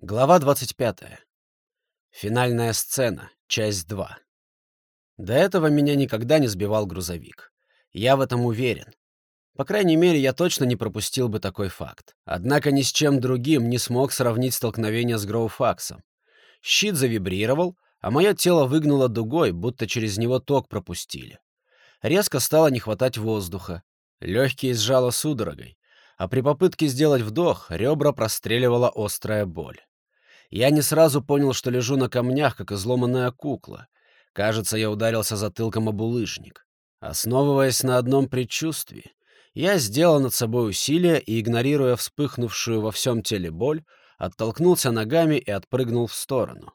Глава 25. Финальная сцена. Часть 2. До этого меня никогда не сбивал грузовик. Я в этом уверен. По крайней мере, я точно не пропустил бы такой факт. Однако ни с чем другим не смог сравнить столкновение с Гроуфаксом. Щит завибрировал, а мое тело выгнуло дугой, будто через него ток пропустили. Резко стало не хватать воздуха. Легкие сжало судорогой, а при попытке сделать вдох ребра простреливала острая боль. Я не сразу понял, что лежу на камнях, как изломанная кукла. Кажется, я ударился затылком об улыжник. Основываясь на одном предчувствии, я сделал над собой усилие и, игнорируя вспыхнувшую во всем теле боль, оттолкнулся ногами и отпрыгнул в сторону.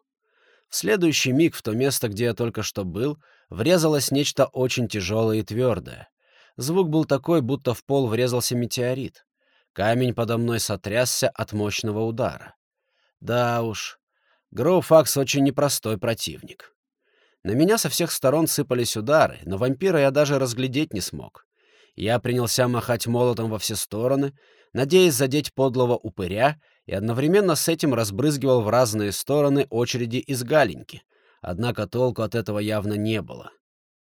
В следующий миг в то место, где я только что был, врезалось нечто очень тяжелое и твердое. Звук был такой, будто в пол врезался метеорит. Камень подо мной сотрясся от мощного удара. Да уж, Гроуфакс очень непростой противник. На меня со всех сторон сыпались удары, но вампира я даже разглядеть не смог. Я принялся махать молотом во все стороны, надеясь задеть подлого упыря, и одновременно с этим разбрызгивал в разные стороны очереди из галеньки. Однако толку от этого явно не было.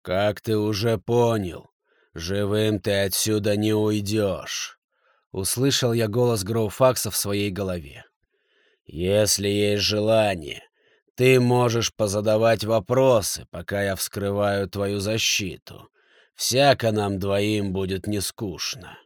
«Как ты уже понял, живым ты отсюда не уйдешь», — услышал я голос Гроуфакса в своей голове. Если есть желание, ты можешь позадавать вопросы, пока я вскрываю твою защиту. Всяко нам двоим будет не скучно.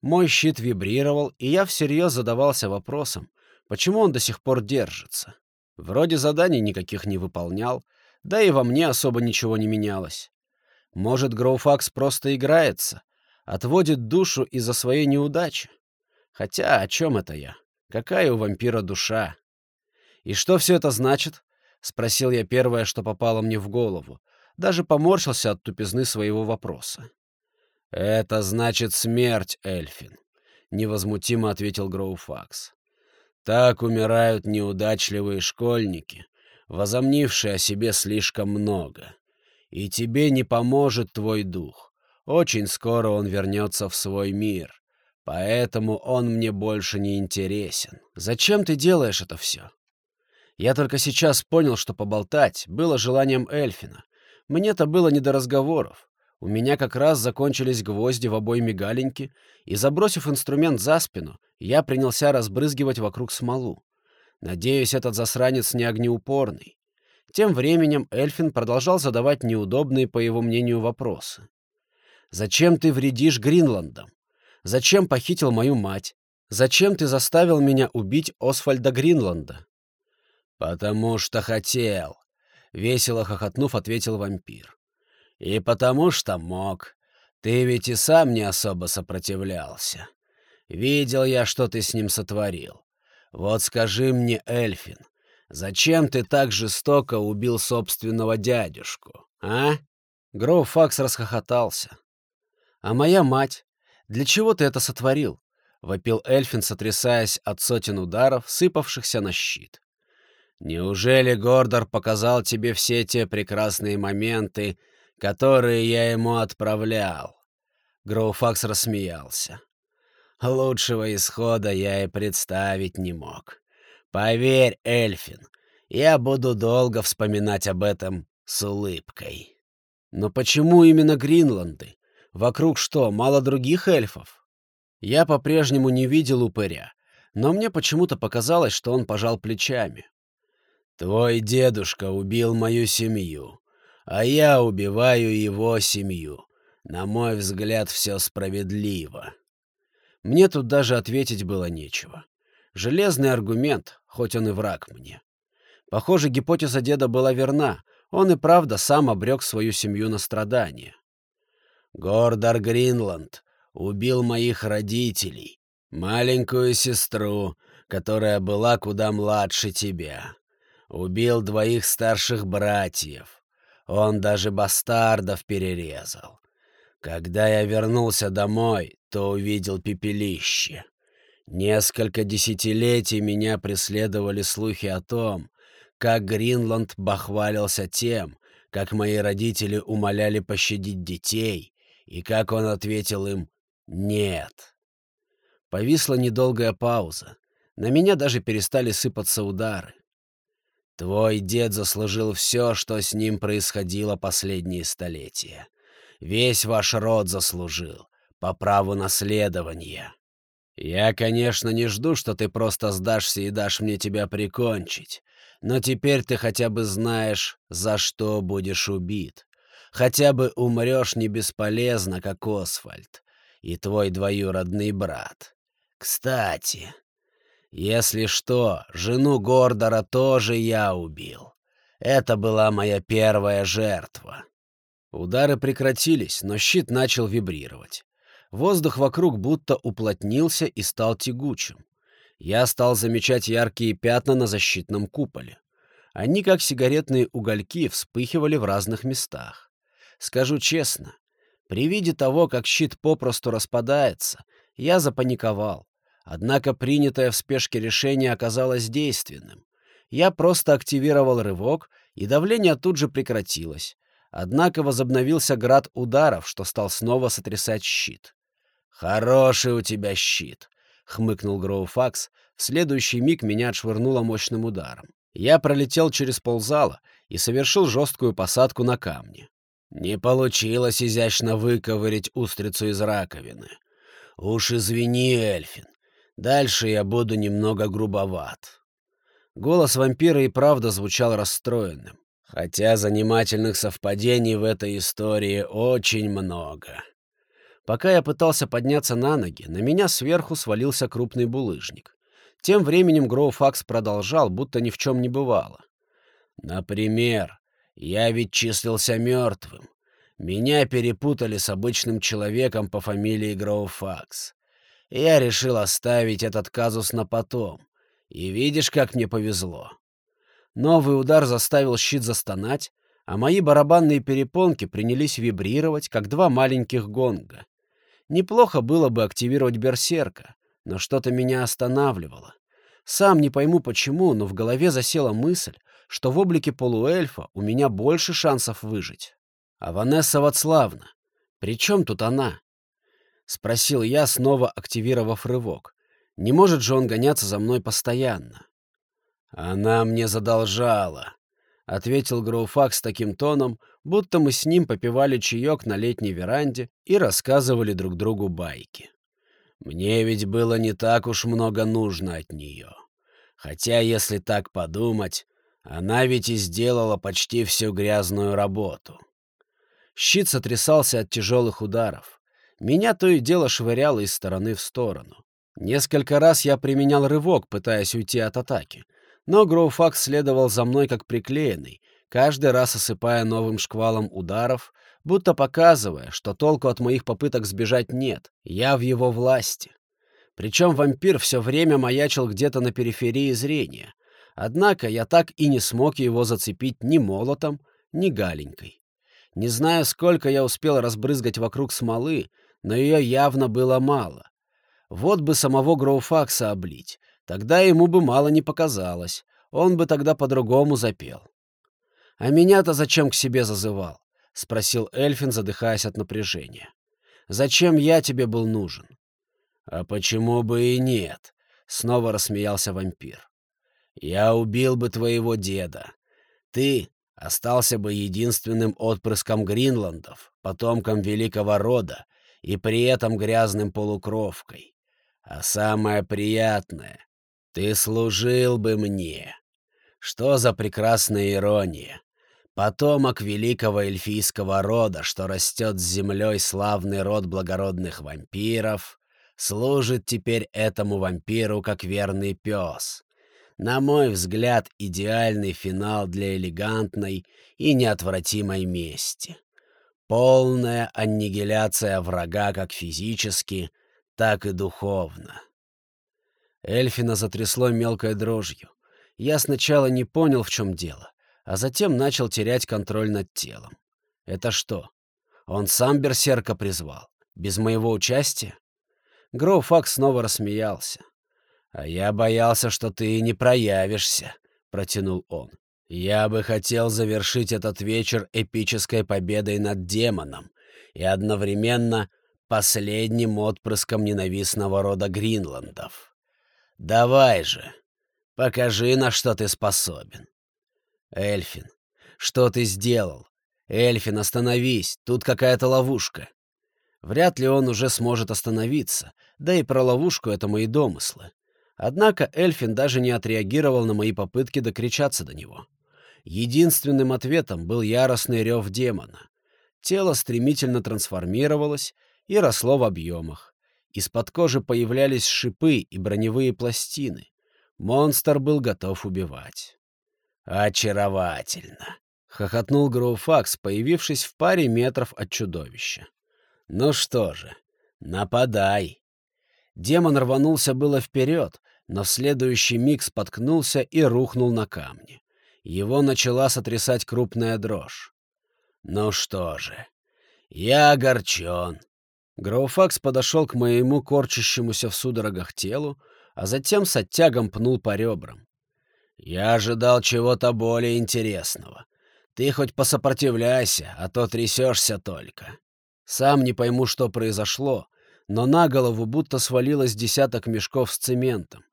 Мой щит вибрировал, и я всерьез задавался вопросом, почему он до сих пор держится. Вроде заданий никаких не выполнял, да и во мне особо ничего не менялось. Может, Гроуфакс просто играется, отводит душу из-за своей неудачи. Хотя о чем это я? Какая у вампира душа? И что все это значит? Спросил я первое, что попало мне в голову. Даже поморщился от тупизны своего вопроса. «Это значит смерть, Эльфин», — невозмутимо ответил Гроуфакс. «Так умирают неудачливые школьники, возомнившие о себе слишком много. И тебе не поможет твой дух. Очень скоро он вернется в свой мир. Поэтому он мне больше не интересен. Зачем ты делаешь это все? Я только сейчас понял, что поболтать было желанием Эльфина. Мне-то было не до разговоров. У меня как раз закончились гвозди в обойме галеньки, и, забросив инструмент за спину, я принялся разбрызгивать вокруг смолу. Надеюсь, этот засранец не огнеупорный. Тем временем Эльфин продолжал задавать неудобные, по его мнению, вопросы. «Зачем ты вредишь Гринландам? Зачем похитил мою мать? Зачем ты заставил меня убить Освальда Гринланда?» «Потому что хотел», — весело хохотнув, ответил вампир. «И потому что мог. Ты ведь и сам не особо сопротивлялся. Видел я, что ты с ним сотворил. Вот скажи мне, Эльфин, зачем ты так жестоко убил собственного дядюшку, а?» Гроуфакс расхохотался. «А моя мать? Для чего ты это сотворил?» — вопил Эльфин, сотрясаясь от сотен ударов, сыпавшихся на щит. «Неужели Гордор показал тебе все те прекрасные моменты, которые я ему отправлял?» Гроуфакс рассмеялся. «Лучшего исхода я и представить не мог. Поверь, Эльфин, я буду долго вспоминать об этом с улыбкой». «Но почему именно Гринланды? Вокруг что, мало других эльфов? Я по-прежнему не видел упыря, но мне почему-то показалось, что он пожал плечами. «Твой дедушка убил мою семью, а я убиваю его семью. На мой взгляд, все справедливо». Мне тут даже ответить было нечего. Железный аргумент, хоть он и враг мне. Похоже, гипотеза деда была верна. Он и правда сам обрек свою семью на страдания. Гордор Гринланд убил моих родителей, маленькую сестру, которая была куда младше тебя. Убил двоих старших братьев. Он даже бастардов перерезал. Когда я вернулся домой, то увидел пепелище. Несколько десятилетий меня преследовали слухи о том, как Гринланд бахвалился тем, как мои родители умоляли пощадить детей, и как он ответил им «нет». Повисла недолгая пауза. На меня даже перестали сыпаться удары. Твой дед заслужил все, что с ним происходило последние столетия. Весь ваш род заслужил, по праву наследования. Я, конечно, не жду, что ты просто сдашься и дашь мне тебя прикончить, но теперь ты хотя бы знаешь, за что будешь убит. Хотя бы умрешь не бесполезно, как Освальд и твой двоюродный брат. Кстати, если что, жену Гордора тоже я убил. Это была моя первая жертва. Удары прекратились, но щит начал вибрировать. Воздух вокруг будто уплотнился и стал тягучим. Я стал замечать яркие пятна на защитном куполе. Они, как сигаретные угольки, вспыхивали в разных местах. Скажу честно, при виде того, как щит попросту распадается, я запаниковал. Однако принятое в спешке решение оказалось действенным. Я просто активировал рывок, и давление тут же прекратилось. Однако возобновился град ударов, что стал снова сотрясать щит. «Хороший у тебя щит», — хмыкнул Гроуфакс. В следующий миг меня отшвырнуло мощным ударом. Я пролетел через ползала и совершил жесткую посадку на камни. Не получилось изящно выковырять устрицу из раковины. Уж извини, Эльфин, Дальше я буду немного грубоват. Голос вампира и правда звучал расстроенным. Хотя занимательных совпадений в этой истории очень много. Пока я пытался подняться на ноги, на меня сверху свалился крупный булыжник. Тем временем Гроуфакс продолжал, будто ни в чем не бывало. «Например, я ведь числился мертвым. Меня перепутали с обычным человеком по фамилии Гроуфакс. Я решил оставить этот казус на потом. И видишь, как мне повезло. Новый удар заставил щит застонать, а мои барабанные перепонки принялись вибрировать, как два маленьких гонга. Неплохо было бы активировать берсерка, но что-то меня останавливало. Сам не пойму почему, но в голове засела мысль, что в облике полуэльфа у меня больше шансов выжить. А Ванесса Вацлавна, при чем тут она? — спросил я, снова активировав рывок. «Не может же он гоняться за мной постоянно?» «Она мне задолжала», — ответил Гроуфак с таким тоном, будто мы с ним попивали чаек на летней веранде и рассказывали друг другу байки. «Мне ведь было не так уж много нужно от нее. Хотя, если так подумать, она ведь и сделала почти всю грязную работу». Щит сотрясался от тяжелых ударов. Меня то и дело швыряло из стороны в сторону. Несколько раз я применял рывок, пытаясь уйти от атаки. Но Гроуфакс следовал за мной как приклеенный, каждый раз осыпая новым шквалом ударов, будто показывая, что толку от моих попыток сбежать нет, я в его власти. Причем вампир все время маячил где-то на периферии зрения. Однако я так и не смог его зацепить ни молотом, ни галенькой. Не знаю, сколько я успел разбрызгать вокруг смолы, но ее явно было мало. Вот бы самого Гроуфакса облить, тогда ему бы мало не показалось, он бы тогда по-другому запел. «А меня-то зачем к себе зазывал?» — спросил Эльфин, задыхаясь от напряжения. «Зачем я тебе был нужен?» «А почему бы и нет?» — снова рассмеялся вампир. «Я убил бы твоего деда. Ты остался бы единственным отпрыском Гринландов, потомком великого рода, и при этом грязным полукровкой. А самое приятное — ты служил бы мне. Что за прекрасная ирония! Потомок великого эльфийского рода, что растет с землей славный род благородных вампиров, служит теперь этому вампиру как верный пес. На мой взгляд, идеальный финал для элегантной и неотвратимой мести. Полная аннигиляция врага как физически, так и духовно. Эльфина затрясло мелкой дрожью. Я сначала не понял, в чем дело, а затем начал терять контроль над телом. Это что? Он сам берсерка призвал? Без моего участия? Гроуфак снова рассмеялся. «А я боялся, что ты не проявишься», — протянул он. Я бы хотел завершить этот вечер эпической победой над демоном и одновременно последним отпрыском ненавистного рода Гринландов. Давай же, покажи, на что ты способен. Эльфин, что ты сделал? Эльфин, остановись, тут какая-то ловушка. Вряд ли он уже сможет остановиться, да и про ловушку это мои домыслы. Однако Эльфин даже не отреагировал на мои попытки докричаться до него. Единственным ответом был яростный рев демона. Тело стремительно трансформировалось и росло в объемах. Из-под кожи появлялись шипы и броневые пластины. Монстр был готов убивать. «Очаровательно!» — хохотнул Гроуфакс, появившись в паре метров от чудовища. «Ну что же, нападай!» Демон рванулся было вперед, но в следующий миг споткнулся и рухнул на камни. Его начала сотрясать крупная дрожь. «Ну что же, я огорчен». Гроуфакс подошел к моему корчащемуся в судорогах телу, а затем с оттягом пнул по ребрам. «Я ожидал чего-то более интересного. Ты хоть посопротивляйся, а то трясешься только». Сам не пойму, что произошло, но на голову будто свалилось десяток мешков с цементом.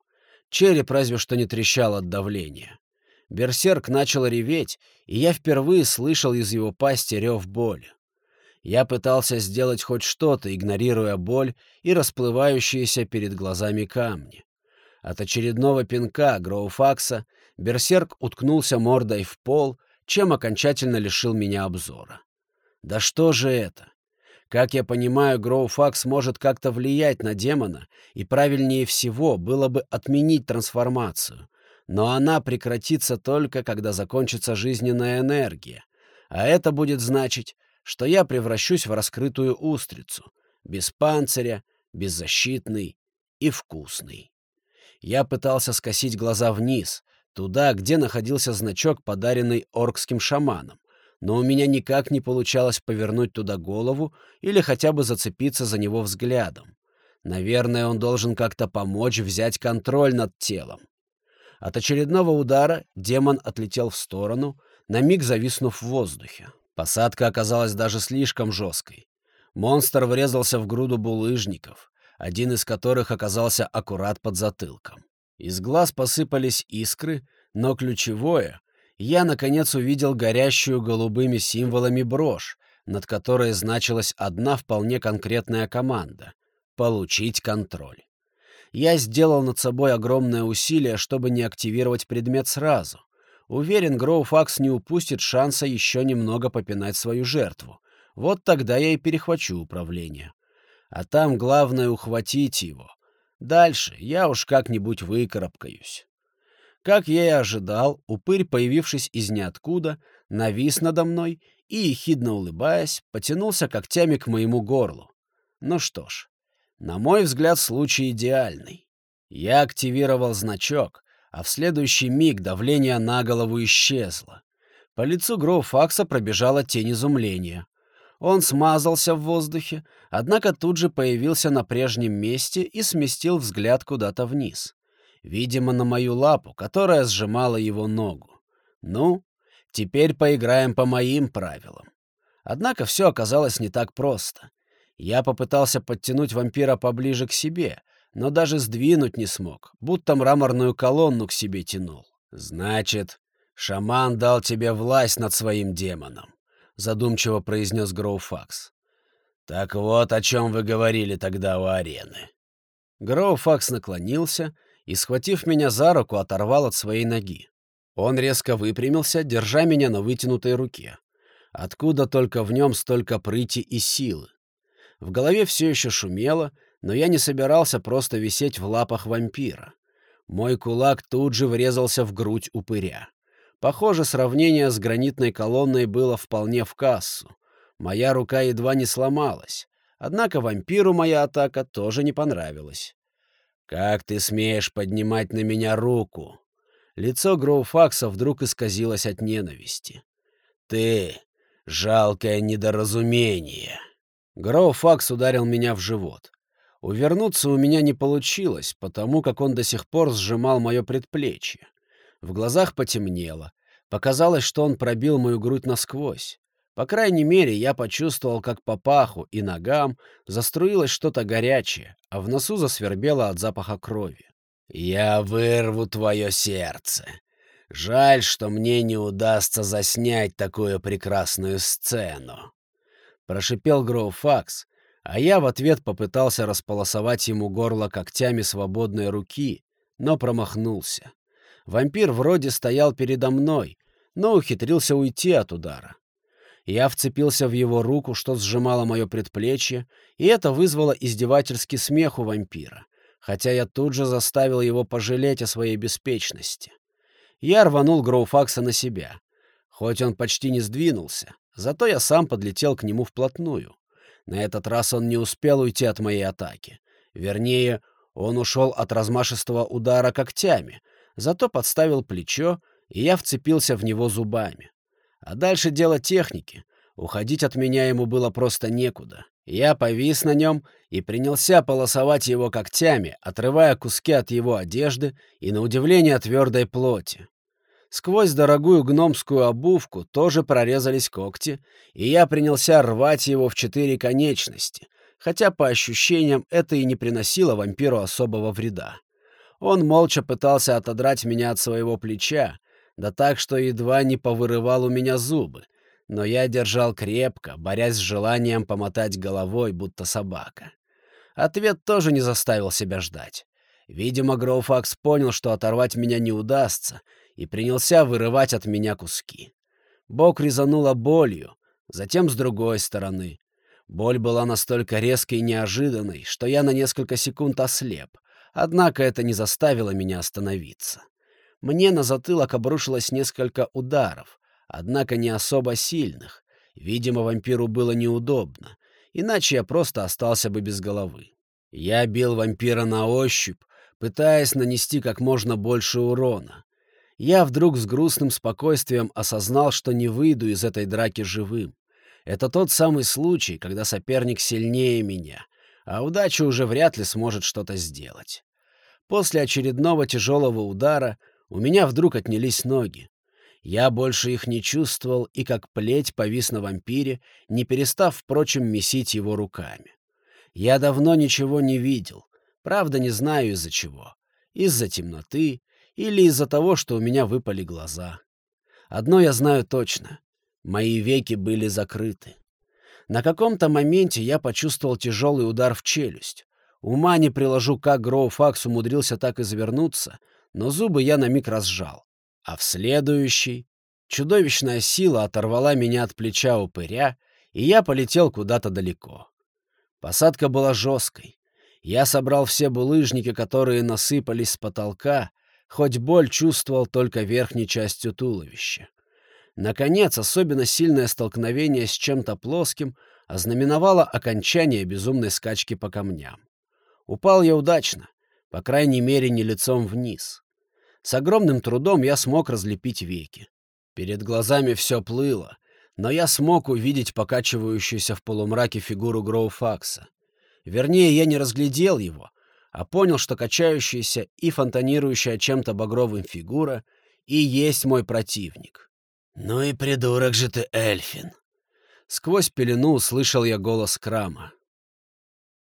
Череп разве что не трещал от давления. Берсерк начал реветь, и я впервые слышал из его пасти рев боли. Я пытался сделать хоть что-то, игнорируя боль и расплывающиеся перед глазами камни. От очередного пинка Гроуфакса Берсерк уткнулся мордой в пол, чем окончательно лишил меня обзора. Да что же это? Как я понимаю, Гроуфакс может как-то влиять на демона, и правильнее всего было бы отменить трансформацию, но она прекратится только, когда закончится жизненная энергия. А это будет значить, что я превращусь в раскрытую устрицу, без панциря, беззащитный и вкусный. Я пытался скосить глаза вниз, туда, где находился значок, подаренный оркским шаманом, но у меня никак не получалось повернуть туда голову или хотя бы зацепиться за него взглядом. Наверное, он должен как-то помочь взять контроль над телом. От очередного удара демон отлетел в сторону, на миг зависнув в воздухе. Посадка оказалась даже слишком жесткой. Монстр врезался в груду булыжников, один из которых оказался аккурат под затылком. Из глаз посыпались искры, но ключевое — я, наконец, увидел горящую голубыми символами брошь, над которой значилась одна вполне конкретная команда — получить контроль я сделал над собой огромное усилие, чтобы не активировать предмет сразу. Уверен, Гроуфакс не упустит шанса еще немного попинать свою жертву. Вот тогда я и перехвачу управление. А там главное ухватить его. Дальше я уж как-нибудь выкарабкаюсь. Как я и ожидал, упырь, появившись из ниоткуда, навис надо мной и, ехидно улыбаясь, потянулся когтями к моему горлу. Ну что ж, на мой взгляд, случай идеальный. Я активировал значок, а в следующий миг давление на голову исчезло. По лицу Гроуфакса пробежала тень изумления. Он смазался в воздухе, однако тут же появился на прежнем месте и сместил взгляд куда-то вниз. Видимо, на мою лапу, которая сжимала его ногу. Ну, теперь поиграем по моим правилам. Однако все оказалось не так просто. Я попытался подтянуть вампира поближе к себе, но даже сдвинуть не смог, будто мраморную колонну к себе тянул. «Значит, шаман дал тебе власть над своим демоном», — задумчиво произнес Гроуфакс. «Так вот, о чем вы говорили тогда у арены». Гроуфакс наклонился и, схватив меня за руку, оторвал от своей ноги. Он резко выпрямился, держа меня на вытянутой руке. Откуда только в нем столько прыти и силы? В голове все еще шумело, но я не собирался просто висеть в лапах вампира. Мой кулак тут же врезался в грудь упыря. Похоже, сравнение с гранитной колонной было вполне в кассу. Моя рука едва не сломалась. Однако вампиру моя атака тоже не понравилась. «Как ты смеешь поднимать на меня руку?» Лицо Гроуфакса вдруг исказилось от ненависти. «Ты — жалкое недоразумение!» Гроуфакс ударил меня в живот. Увернуться у меня не получилось, потому как он до сих пор сжимал мое предплечье. В глазах потемнело. Показалось, что он пробил мою грудь насквозь. По крайней мере, я почувствовал, как по паху и ногам заструилось что-то горячее, а в носу засвербело от запаха крови. «Я вырву твое сердце. Жаль, что мне не удастся заснять такую прекрасную сцену», — прошипел Гроуфакс, а я в ответ попытался располосовать ему горло когтями свободной руки, но промахнулся. Вампир вроде стоял передо мной, но ухитрился уйти от удара. Я вцепился в его руку, что сжимало мое предплечье, и это вызвало издевательский смех у вампира, хотя я тут же заставил его пожалеть о своей беспечности. Я рванул Гроуфакса на себя. Хоть он почти не сдвинулся, зато я сам подлетел к нему вплотную. На этот раз он не успел уйти от моей атаки. Вернее, он ушел от размашистого удара когтями, зато подставил плечо, и я вцепился в него зубами. А дальше дело техники. Уходить от меня ему было просто некуда. Я повис на нем и принялся полосовать его когтями, отрывая куски от его одежды и, на удивление, твердой плоти. Сквозь дорогую гномскую обувку тоже прорезались когти, и я принялся рвать его в четыре конечности, хотя, по ощущениям, это и не приносило вампиру особого вреда. Он молча пытался отодрать меня от своего плеча, да так, что едва не повырывал у меня зубы, но я держал крепко, борясь с желанием помотать головой, будто собака. Ответ тоже не заставил себя ждать. Видимо, Гроуфакс понял, что оторвать меня не удастся, и принялся вырывать от меня куски. Бок резануло болью, затем с другой стороны. Боль была настолько резкой и неожиданной, что я на несколько секунд ослеп, однако это не заставило меня остановиться. Мне на затылок обрушилось несколько ударов, однако не особо сильных. Видимо, вампиру было неудобно, иначе я просто остался бы без головы. Я бил вампира на ощупь, пытаясь нанести как можно больше урона. Я вдруг с грустным спокойствием осознал, что не выйду из этой драки живым. Это тот самый случай, когда соперник сильнее меня, а удача уже вряд ли сможет что-то сделать. После очередного тяжелого удара у меня вдруг отнялись ноги. Я больше их не чувствовал и как плеть повис на вампире, не перестав, впрочем, месить его руками. Я давно ничего не видел, правда, не знаю из-за чего. Из-за темноты или из-за того, что у меня выпали глаза. Одно я знаю точно — мои веки были закрыты. На каком-то моменте я почувствовал тяжелый удар в челюсть. Ума не приложу, как Гроуфакс умудрился так извернуться, но зубы я на миг разжал. А в следующий чудовищная сила оторвала меня от плеча упыря, и я полетел куда-то далеко. Посадка была жесткой. Я собрал все булыжники, которые насыпались с потолка, хоть боль чувствовал только верхней частью туловища. Наконец, особенно сильное столкновение с чем-то плоским ознаменовало окончание безумной скачки по камням. Упал я удачно, по крайней мере, не лицом вниз. С огромным трудом я смог разлепить веки. Перед глазами все плыло, но я смог увидеть покачивающуюся в полумраке фигуру Гроуфакса. Вернее, я не разглядел его, а понял, что качающаяся и фонтанирующая чем-то багровым фигура и есть мой противник. «Ну и придурок же ты, Эльфин!» Сквозь пелену услышал я голос Крама.